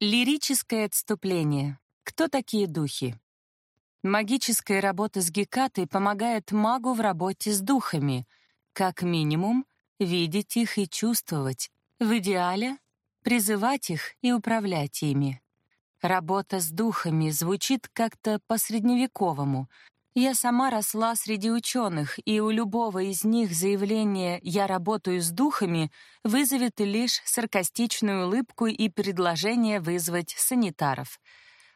Лирическое отступление. Кто такие духи? Магическая работа с Гекатой помогает магу в работе с духами. Как минимум, видеть их и чувствовать. В идеале — призывать их и управлять ими. Работа с духами звучит как-то по-средневековому, я сама росла среди ученых, и у любого из них заявление «я работаю с духами» вызовет лишь саркастичную улыбку и предложение вызвать санитаров.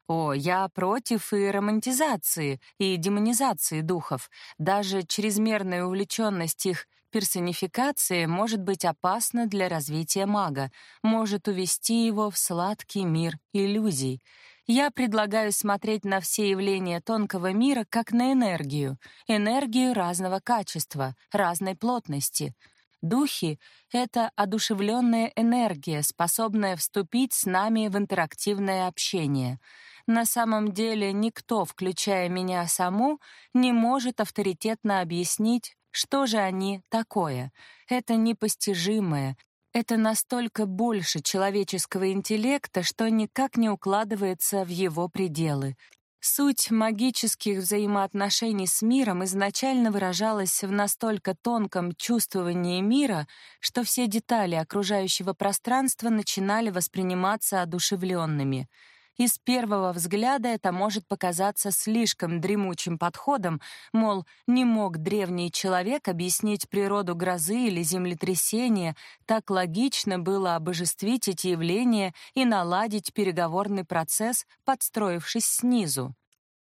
О, я против и романтизации, и демонизации духов. Даже чрезмерная увлеченность их персонификации может быть опасна для развития мага, может увести его в сладкий мир иллюзий — я предлагаю смотреть на все явления тонкого мира как на энергию, энергию разного качества, разной плотности. Духи — это одушевленная энергия, способная вступить с нами в интерактивное общение. На самом деле никто, включая меня саму, не может авторитетно объяснить, что же они такое. Это непостижимое, это настолько больше человеческого интеллекта, что никак не укладывается в его пределы. Суть магических взаимоотношений с миром изначально выражалась в настолько тонком чувствовании мира, что все детали окружающего пространства начинали восприниматься одушевленными — и с первого взгляда это может показаться слишком дремучим подходом, мол, не мог древний человек объяснить природу грозы или землетрясения, так логично было обожествить эти явления и наладить переговорный процесс, подстроившись снизу.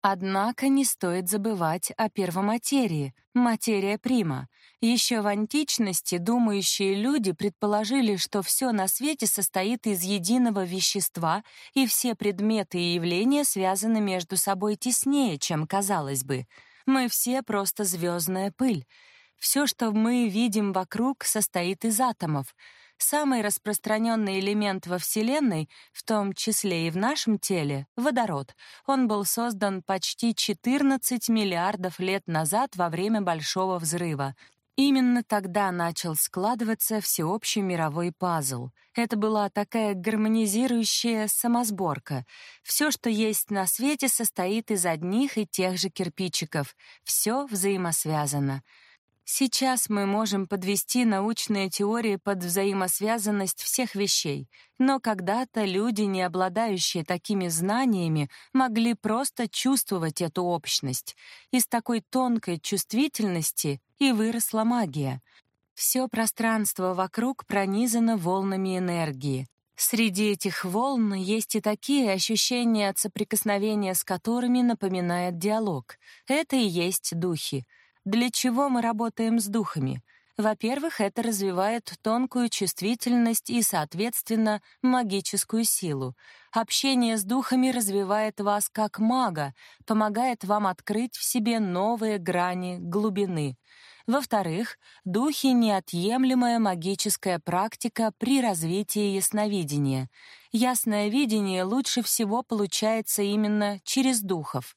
Однако не стоит забывать о первоматерии, материя прима. Еще в античности думающие люди предположили, что все на свете состоит из единого вещества, и все предметы и явления связаны между собой теснее, чем казалось бы. Мы все просто звездная пыль. Все, что мы видим вокруг, состоит из атомов — Самый распространенный элемент во Вселенной, в том числе и в нашем теле — водород. Он был создан почти 14 миллиардов лет назад во время Большого взрыва. Именно тогда начал складываться всеобщий мировой пазл. Это была такая гармонизирующая самосборка. Все, что есть на свете, состоит из одних и тех же кирпичиков. Все взаимосвязано. Сейчас мы можем подвести научные теории под взаимосвязанность всех вещей, но когда-то люди, не обладающие такими знаниями, могли просто чувствовать эту общность. Из такой тонкой чувствительности и выросла магия. Все пространство вокруг пронизано волнами энергии. Среди этих волн есть и такие ощущения, от соприкосновения с которыми напоминает диалог. Это и есть духи — для чего мы работаем с духами? Во-первых, это развивает тонкую чувствительность и, соответственно, магическую силу. Общение с духами развивает вас как мага, помогает вам открыть в себе новые грани глубины. Во-вторых, духи — неотъемлемая магическая практика при развитии ясновидения. Ясное видение лучше всего получается именно через духов.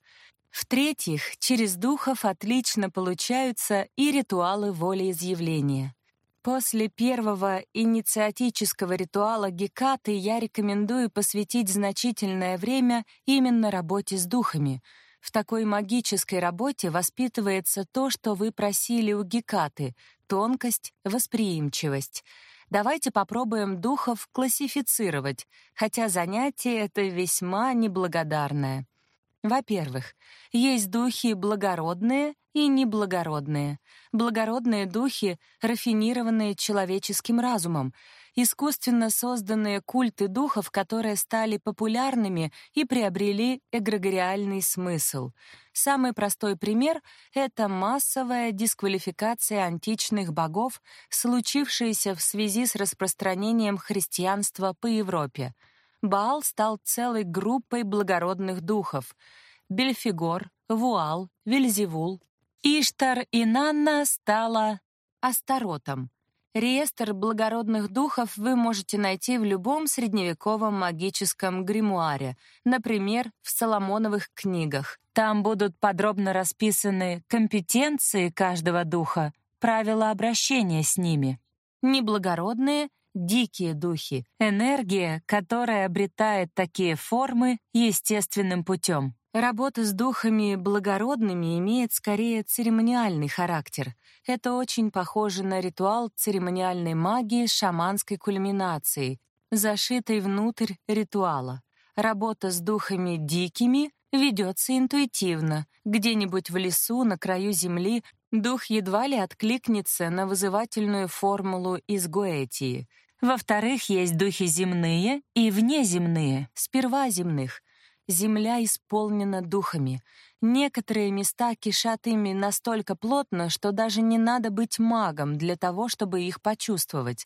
В-третьих, через духов отлично получаются и ритуалы волеизъявления. После первого инициатического ритуала Гекаты я рекомендую посвятить значительное время именно работе с духами. В такой магической работе воспитывается то, что вы просили у Гекаты — тонкость, восприимчивость. Давайте попробуем духов классифицировать, хотя занятие это весьма неблагодарное. Во-первых, есть духи благородные и неблагородные. Благородные духи, рафинированные человеческим разумом, искусственно созданные культы духов, которые стали популярными и приобрели эгрегориальный смысл. Самый простой пример — это массовая дисквалификация античных богов, случившаяся в связи с распространением христианства по Европе — Баал стал целой группой благородных духов. Бельфигор, Вуал, Вельзевул. Иштар и Нанна стала Астаротом. Реестр благородных духов вы можете найти в любом средневековом магическом гримуаре, например, в Соломоновых книгах. Там будут подробно расписаны компетенции каждого духа, правила обращения с ними. Неблагородные дикие духи, энергия, которая обретает такие формы естественным путем. Работа с духами благородными имеет скорее церемониальный характер. Это очень похоже на ритуал церемониальной магии шаманской кульминацией, зашитой внутрь ритуала. Работа с духами дикими ведется интуитивно. Где-нибудь в лесу, на краю земли, дух едва ли откликнется на вызывательную формулу из Гоэтии. Во-вторых, есть духи земные и внеземные, сперва земных — земля исполнена духами. Некоторые места кишат ими настолько плотно, что даже не надо быть магом для того, чтобы их почувствовать.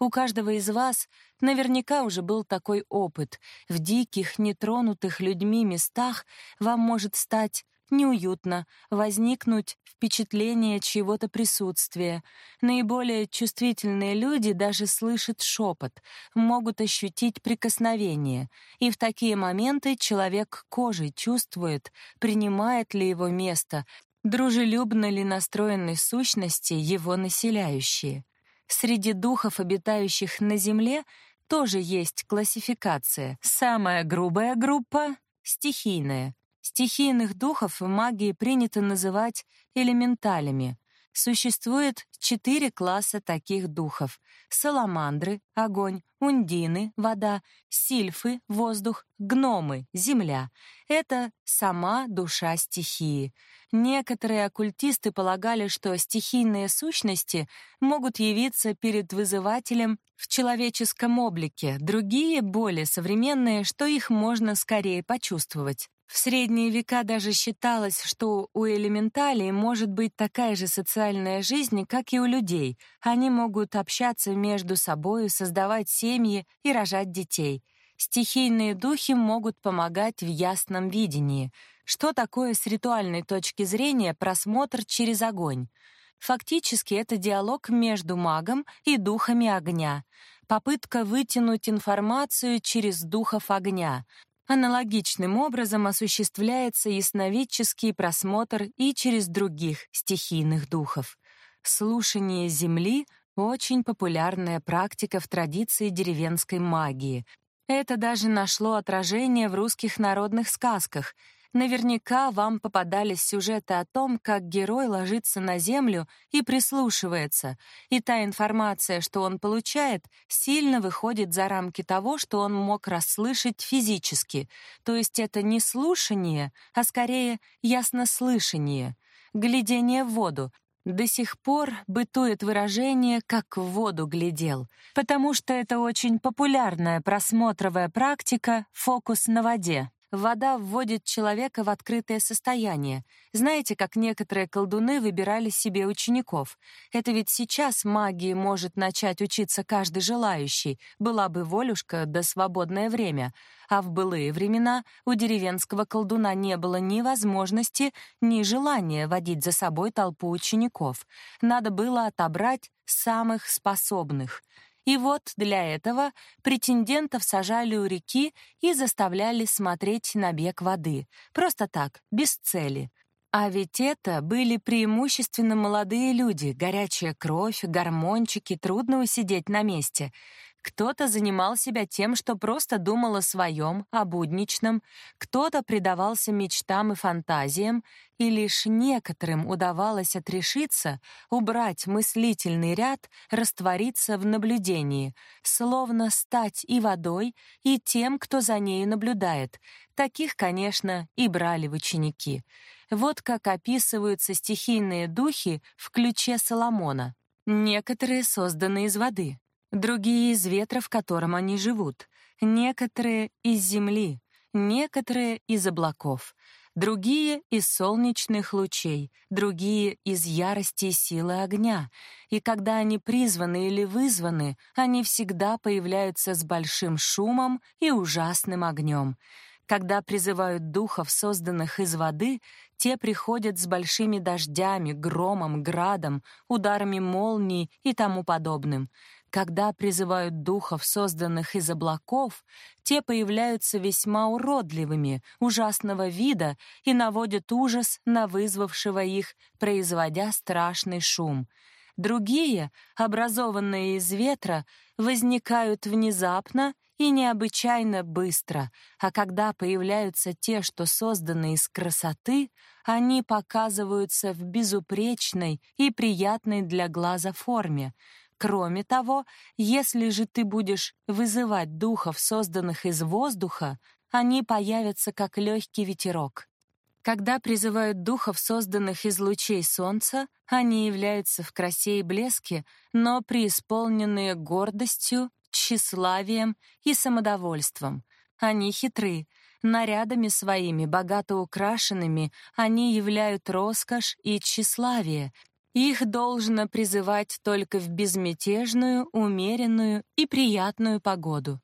У каждого из вас наверняка уже был такой опыт. В диких, нетронутых людьми местах вам может стать неуютно, возникнуть впечатление чьего-то присутствия. Наиболее чувствительные люди даже слышат шепот, могут ощутить прикосновение, и в такие моменты человек кожей чувствует, принимает ли его место, дружелюбно ли настроены сущности, его населяющие. Среди духов, обитающих на Земле, тоже есть классификация. Самая грубая группа — стихийная, Стихийных духов в магии принято называть элементалями. Существует четыре класса таких духов: саламандры огонь, ундины вода, сильфы воздух, гномы земля. Это сама душа стихии. Некоторые оккультисты полагали, что стихийные сущности могут явиться перед вызывателем в человеческом облике, другие, более современные, что их можно скорее почувствовать. В средние века даже считалось, что у элементалей может быть такая же социальная жизнь, как и у людей. Они могут общаться между собой, создавать семьи и рожать детей. Стихийные духи могут помогать в ясном видении. Что такое с ритуальной точки зрения просмотр через огонь? Фактически это диалог между магом и духами огня попытка вытянуть информацию через духов огня, Аналогичным образом осуществляется ясновидческий просмотр и через других стихийных духов. Слушание Земли — очень популярная практика в традиции деревенской магии. Это даже нашло отражение в русских народных сказках — Наверняка вам попадались сюжеты о том, как герой ложится на землю и прислушивается, и та информация, что он получает, сильно выходит за рамки того, что он мог расслышать физически. То есть это не слушание, а скорее яснослышание, глядение в воду, до сих пор бытует выражение «как в воду глядел», потому что это очень популярная просмотровая практика «фокус на воде». Вода вводит человека в открытое состояние. Знаете, как некоторые колдуны выбирали себе учеников? Это ведь сейчас магии может начать учиться каждый желающий, была бы волюшка да свободное время. А в былые времена у деревенского колдуна не было ни возможности, ни желания водить за собой толпу учеников. Надо было отобрать самых способных — и вот для этого претендентов сажали у реки и заставляли смотреть на бег воды. Просто так, без цели. А ведь это были преимущественно молодые люди, горячая кровь, гормончики, трудно усидеть на месте. Кто-то занимал себя тем, что просто думал о своем, о будничном, кто-то предавался мечтам и фантазиям, и лишь некоторым удавалось отрешиться, убрать мыслительный ряд, раствориться в наблюдении, словно стать и водой, и тем, кто за нею наблюдает. Таких, конечно, и брали в ученики. Вот как описываются стихийные духи в ключе Соломона. Некоторые созданы из воды, другие из ветра, в котором они живут, некоторые из земли, некоторые из облаков, другие из солнечных лучей, другие из ярости и силы огня. И когда они призваны или вызваны, они всегда появляются с большим шумом и ужасным огнем. Когда призывают духов, созданных из воды, те приходят с большими дождями, громом, градом, ударами молний и тому подобным. Когда призывают духов, созданных из облаков, те появляются весьма уродливыми, ужасного вида и наводят ужас на вызвавшего их, производя страшный шум. Другие, образованные из ветра, возникают внезапно и необычайно быстро, а когда появляются те, что созданы из красоты, они показываются в безупречной и приятной для глаза форме. Кроме того, если же ты будешь вызывать духов, созданных из воздуха, они появятся как легкий ветерок. Когда призывают духов, созданных из лучей солнца, они являются в красе и блеске, но преисполненные гордостью тщеславием и самодовольством. Они хитры. Нарядами своими, богато украшенными, они являют роскошь и тщеславие. Их должно призывать только в безмятежную, умеренную и приятную погоду.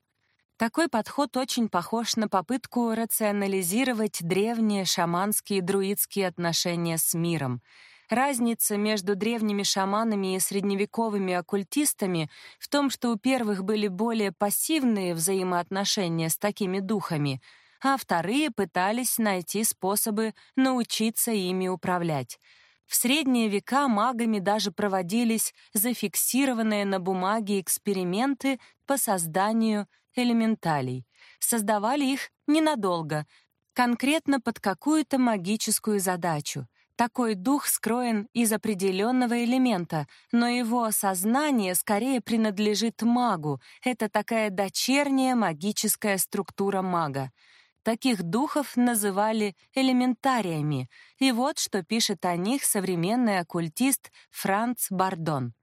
Такой подход очень похож на попытку рационализировать древние шаманские и друидские отношения с миром — Разница между древними шаманами и средневековыми оккультистами в том, что у первых были более пассивные взаимоотношения с такими духами, а вторые пытались найти способы научиться ими управлять. В средние века магами даже проводились зафиксированные на бумаге эксперименты по созданию элементалей. Создавали их ненадолго, конкретно под какую-то магическую задачу. Такой дух скроен из определенного элемента, но его сознание скорее принадлежит магу. Это такая дочерняя магическая структура мага. Таких духов называли элементариями, и вот что пишет о них современный оккультист Франц Бардон.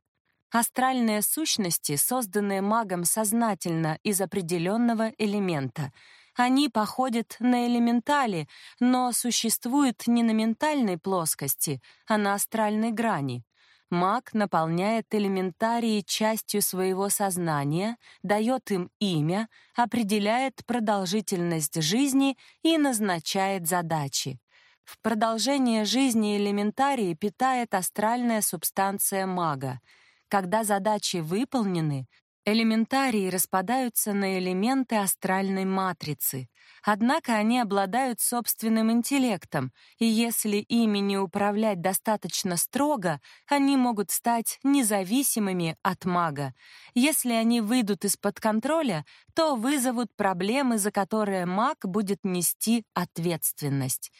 Астральные сущности, созданные магом сознательно из определенного элемента — они походят на элементали, но существуют не на ментальной плоскости, а на астральной грани. Маг наполняет элементарии частью своего сознания, дает им имя, определяет продолжительность жизни и назначает задачи. В продолжение жизни элементарии питает астральная субстанция мага. Когда задачи выполнены, Элементарии распадаются на элементы астральной матрицы, однако они обладают собственным интеллектом, и если ими не управлять достаточно строго, они могут стать независимыми от мага. Если они выйдут из-под контроля, то вызовут проблемы, за которые маг будет нести ответственность.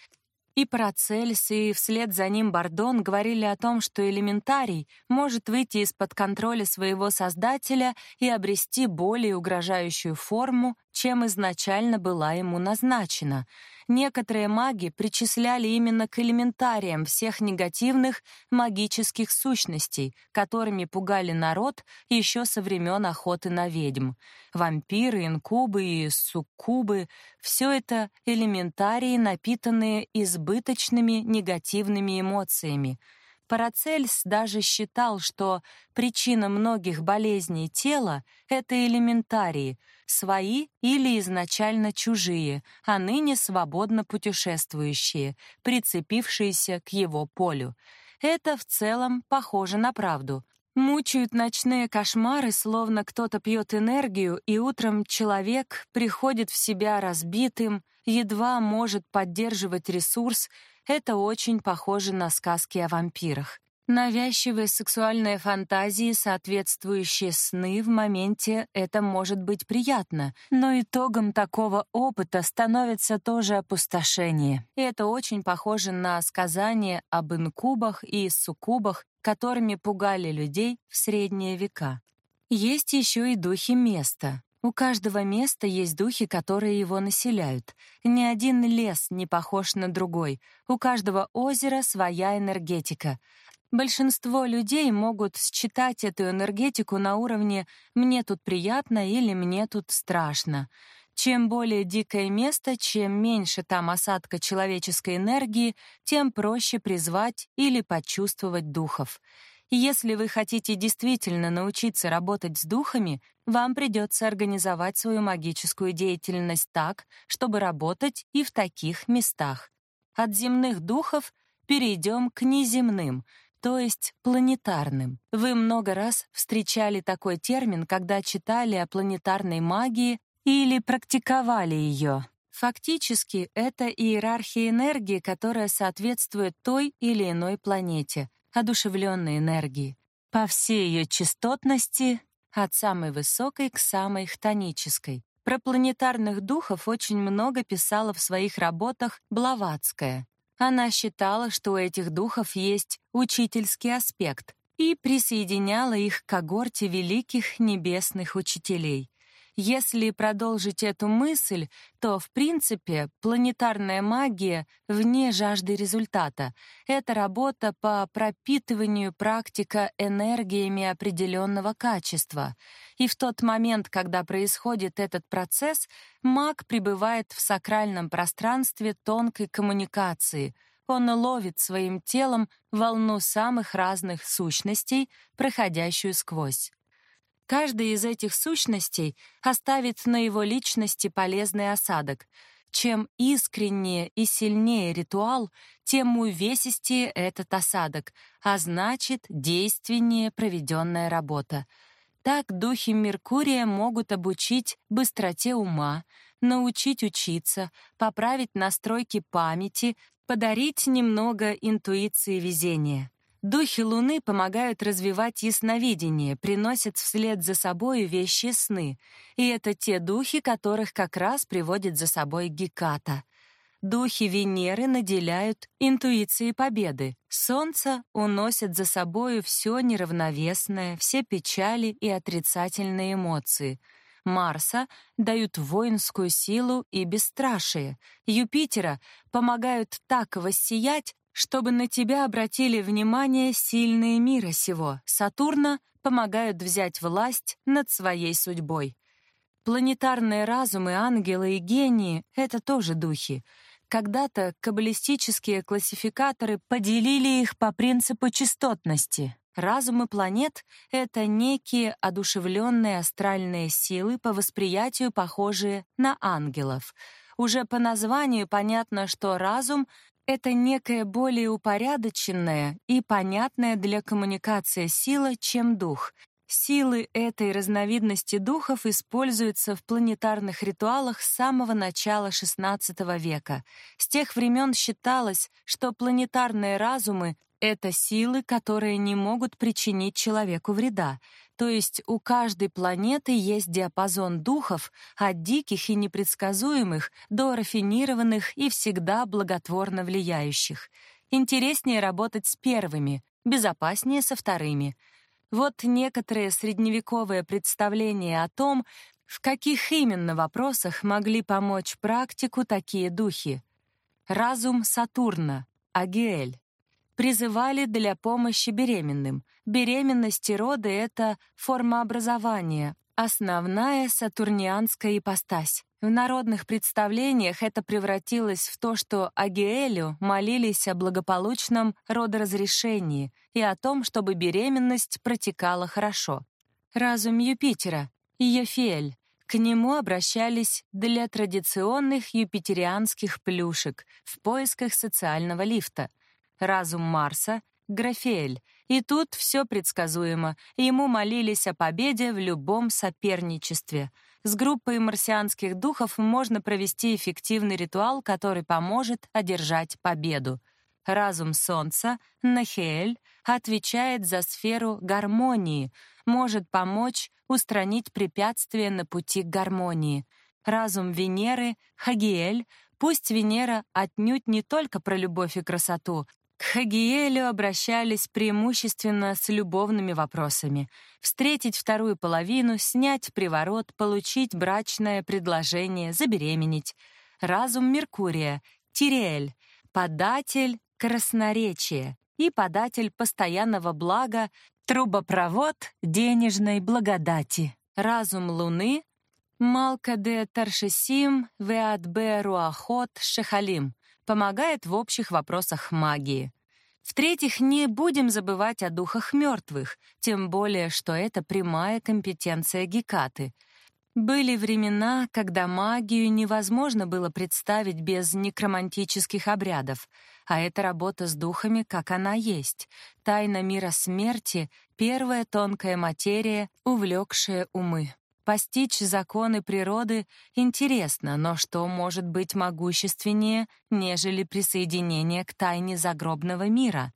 И Парацельс, и вслед за ним Бардон говорили о том, что элементарий может выйти из-под контроля своего создателя и обрести более угрожающую форму, чем изначально была ему назначена. Некоторые маги причисляли именно к элементариям всех негативных магических сущностей, которыми пугали народ еще со времен охоты на ведьм. Вампиры, инкубы и суккубы — все это элементарии, напитанные избыточными негативными эмоциями — Парацельс даже считал, что причина многих болезней тела — это элементарии, свои или изначально чужие, а ныне свободно путешествующие, прицепившиеся к его полю. Это в целом похоже на правду. Мучают ночные кошмары, словно кто-то пьет энергию, и утром человек приходит в себя разбитым, едва может поддерживать ресурс, это очень похоже на сказки о вампирах. Навязчивые сексуальные фантазии, соответствующие сны в моменте, это может быть приятно, но итогом такого опыта становится тоже опустошение. И это очень похоже на сказания об инкубах и суккубах, которыми пугали людей в средние века. Есть еще и духи места. У каждого места есть духи, которые его населяют. Ни один лес не похож на другой. У каждого озера своя энергетика. Большинство людей могут считать эту энергетику на уровне «мне тут приятно» или «мне тут страшно». Чем более дикое место, чем меньше там осадка человеческой энергии, тем проще призвать или почувствовать духов. Если вы хотите действительно научиться работать с духами, вам придется организовать свою магическую деятельность так, чтобы работать и в таких местах. От земных духов перейдем к неземным, то есть планетарным. Вы много раз встречали такой термин, когда читали о планетарной магии или практиковали ее. Фактически, это иерархия энергии, которая соответствует той или иной планете — одушевленной энергии. по всей ее частотности, от самой высокой к самой хтонической. Про планетарных духов очень много писала в своих работах Блаватская. Она считала, что у этих духов есть учительский аспект и присоединяла их к когорте великих небесных учителей. Если продолжить эту мысль, то, в принципе, планетарная магия вне жажды результата. Это работа по пропитыванию практика энергиями определенного качества. И в тот момент, когда происходит этот процесс, маг пребывает в сакральном пространстве тонкой коммуникации — он ловит своим телом волну самых разных сущностей, проходящую сквозь. Каждая из этих сущностей оставит на его личности полезный осадок. Чем искреннее и сильнее ритуал, тем увесистее этот осадок, а значит, действеннее проведенная работа. Так духи Меркурия могут обучить быстроте ума, научить учиться, поправить настройки памяти, подарить немного интуиции везения. Духи Луны помогают развивать ясновидение, приносят вслед за собой вещи сны. И это те духи, которых как раз приводит за собой Геката. Духи Венеры наделяют интуицией победы. Солнце уносит за собою все неравновесное, все печали и отрицательные эмоции. Марса дают воинскую силу и бесстрашие. Юпитера помогают так воссиять, чтобы на тебя обратили внимание сильные мира сего. Сатурна помогают взять власть над своей судьбой. Планетарные разумы, ангелы и гении — это тоже духи. Когда-то каббалистические классификаторы поделили их по принципу частотности. Разумы планет — это некие одушевленные астральные силы по восприятию, похожие на ангелов. Уже по названию понятно, что разум это некая более упорядоченная и понятная для коммуникации сила, чем дух. Силы этой разновидности духов используются в планетарных ритуалах с самого начала XVI века. С тех времен считалось, что планетарные разумы это силы, которые не могут причинить человеку вреда, то есть у каждой планеты есть диапазон духов от диких и непредсказуемых до рафинированных и всегда благотворно влияющих. Интереснее работать с первыми, безопаснее со вторыми. Вот некоторые средневековые представления о том, в каких именно вопросах могли помочь практику такие духи. Разум Сатурна, Агиэль призывали для помощи беременным. Беременность и роды — это форма образования, основная сатурнианская ипостась. В народных представлениях это превратилось в то, что Агиэлю молились о благополучном родоразрешении и о том, чтобы беременность протекала хорошо. Разум Юпитера, Ефель, к нему обращались для традиционных юпитерианских плюшек в поисках социального лифта — разум Марса — Графель, и тут все предсказуемо, ему молились о победе в любом соперничестве. С группой марсианских духов можно провести эффективный ритуал, который поможет одержать победу. Разум Солнца, Нахеэль, отвечает за сферу гармонии, может помочь устранить препятствия на пути к гармонии. Разум Венеры, Хагиэль, Пусть Венера отнюдь не только про любовь и красоту, к Хагиелю обращались преимущественно с любовными вопросами. Встретить вторую половину, снять приворот, получить брачное предложение, забеременеть. Разум Меркурия, Тириэль, податель красноречия и податель постоянного блага, трубопровод денежной благодати. Разум Луны, Малка де Таршесим, Веатбе Руахот Шехалим, помогает в общих вопросах магии. В-третьих, не будем забывать о духах мертвых, тем более, что это прямая компетенция Гекаты. Были времена, когда магию невозможно было представить без некромантических обрядов, а эта работа с духами, как она есть. Тайна мира смерти — первая тонкая материя, увлекшая умы. Постичь законы природы интересно, но что может быть могущественнее, нежели присоединение к тайне загробного мира?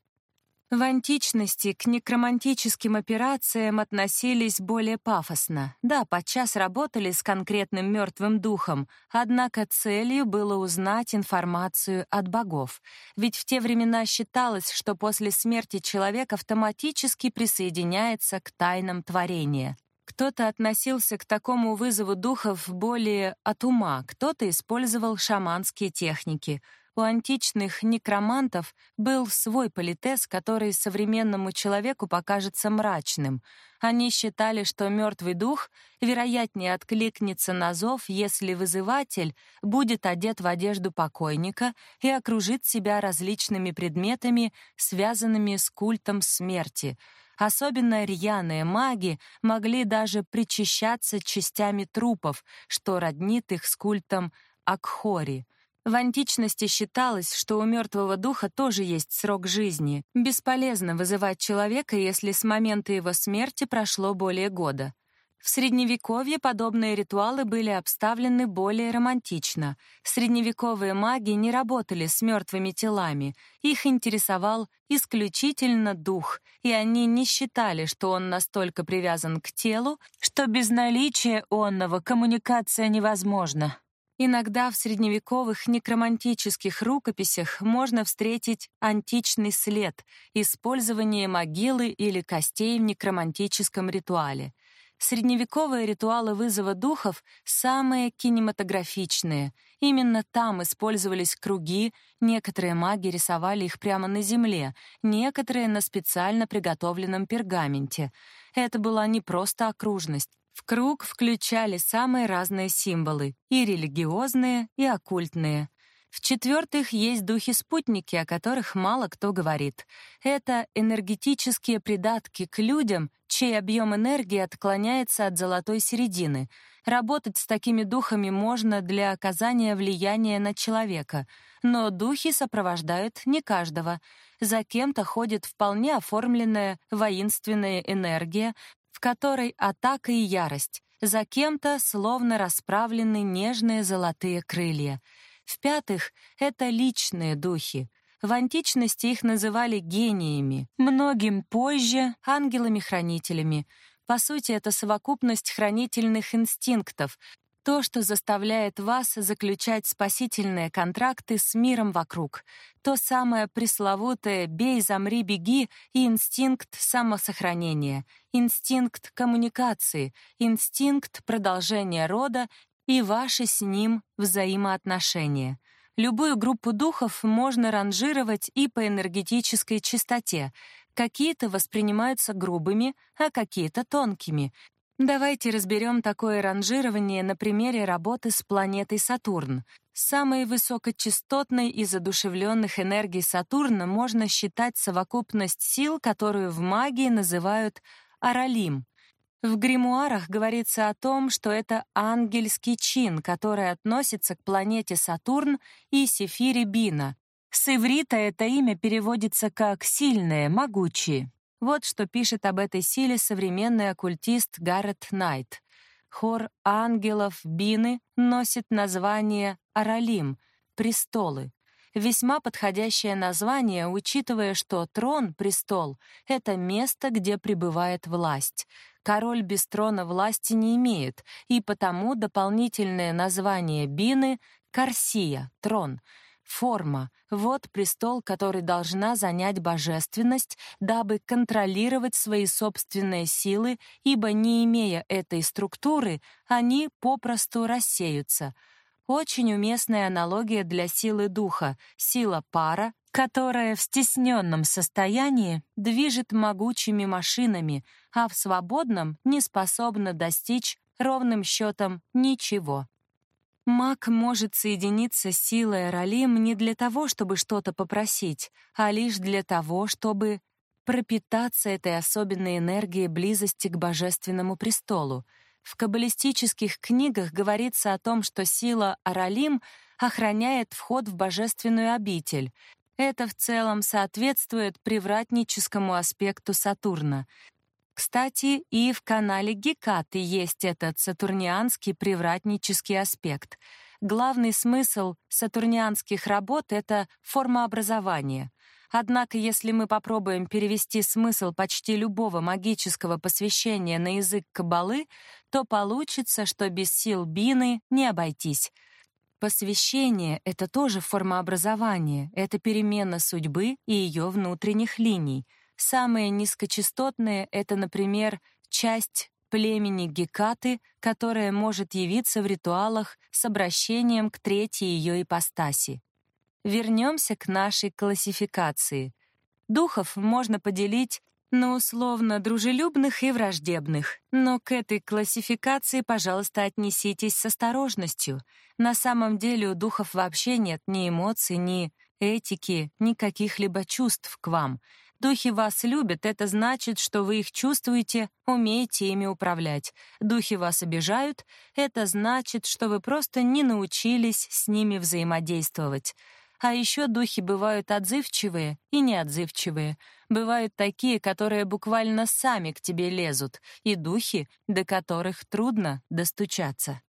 В античности к некромантическим операциям относились более пафосно. Да, подчас работали с конкретным мертвым духом, однако целью было узнать информацию от богов. Ведь в те времена считалось, что после смерти человек автоматически присоединяется к тайнам творения. Кто-то относился к такому вызову духов более от ума, кто-то использовал шаманские техники — у античных некромантов был свой политез, который современному человеку покажется мрачным. Они считали, что мертвый дух вероятнее откликнется на зов, если вызыватель будет одет в одежду покойника и окружит себя различными предметами, связанными с культом смерти. Особенно рьяные маги могли даже причащаться частями трупов, что роднит их с культом Акхори — в античности считалось, что у мертвого духа тоже есть срок жизни. Бесполезно вызывать человека, если с момента его смерти прошло более года. В Средневековье подобные ритуалы были обставлены более романтично. Средневековые маги не работали с мертвыми телами, их интересовал исключительно дух, и они не считали, что он настолько привязан к телу, что без наличия онного коммуникация невозможна. Иногда в средневековых некромантических рукописях можно встретить античный след — использование могилы или костей в некромантическом ритуале. Средневековые ритуалы вызова духов самые кинематографичные. Именно там использовались круги, некоторые маги рисовали их прямо на земле, некоторые — на специально приготовленном пергаменте. Это была не просто окружность, в круг включали самые разные символы, и религиозные, и оккультные. В-четвертых, есть духи-спутники, о которых мало кто говорит. Это энергетические придатки к людям, чей объем энергии отклоняется от золотой середины. Работать с такими духами можно для оказания влияния на человека, но духи сопровождают не каждого. За кем-то ходит вполне оформленная воинственная энергия, в которой атака и ярость, за кем-то словно расправлены нежные золотые крылья. В-пятых, это личные духи. В античности их называли гениями, многим позже — ангелами-хранителями. По сути, это совокупность хранительных инстинктов, то, что заставляет вас заключать спасительные контракты с миром вокруг. То самое пресловутое «бей, замри, беги» и инстинкт самосохранения, инстинкт коммуникации, инстинкт продолжения рода и ваши с ним взаимоотношения. Любую группу духов можно ранжировать и по энергетической чистоте. Какие-то воспринимаются грубыми, а какие-то тонкими, Давайте разберем такое ранжирование на примере работы с планетой Сатурн. Самой высокочастотной из одушевленных энергий Сатурна можно считать совокупность сил, которую в магии называют Аралим. В гримуарах говорится о том, что это ангельский чин, который относится к планете Сатурн и Сефире Бина. С иврита это имя переводится как «сильное», «могучие». Вот что пишет об этой силе современный оккультист Гаррет Найт. Хор ангелов Бины носит название Аралим — престолы. Весьма подходящее название, учитывая, что трон, престол — это место, где пребывает власть. Король без трона власти не имеет, и потому дополнительное название Бины — Карсия, трон — Форма — вот престол, который должна занять божественность, дабы контролировать свои собственные силы, ибо, не имея этой структуры, они попросту рассеются. Очень уместная аналогия для силы духа, сила пара, которая в стесненном состоянии движет могучими машинами, а в свободном не способна достичь ровным счетом ничего. Маг может соединиться с силой Ралим не для того, чтобы что-то попросить, а лишь для того, чтобы пропитаться этой особенной энергией близости к божественному престолу. В каббалистических книгах говорится о том, что сила Аралим охраняет вход в божественную обитель. Это в целом соответствует привратническому аспекту Сатурна. Кстати, и в канале Гекаты есть этот сатурнианский привратнический аспект. Главный смысл сатурнианских работ — это формообразование. Однако, если мы попробуем перевести смысл почти любого магического посвящения на язык каббалы, то получится, что без сил бины не обойтись. Посвящение — это тоже форма образования, это перемена судьбы и ее внутренних линий. Самые низкочастотные — это, например, часть племени Гекаты, которая может явиться в ритуалах с обращением к третьей ее ипостаси. Вернемся к нашей классификации. Духов можно поделить на условно дружелюбных и враждебных, но к этой классификации, пожалуйста, отнеситесь с осторожностью. На самом деле у духов вообще нет ни эмоций, ни этики, ни каких-либо чувств к вам. Духи вас любят, это значит, что вы их чувствуете, умеете ими управлять. Духи вас обижают, это значит, что вы просто не научились с ними взаимодействовать. А еще духи бывают отзывчивые и неотзывчивые. Бывают такие, которые буквально сами к тебе лезут, и духи, до которых трудно достучаться.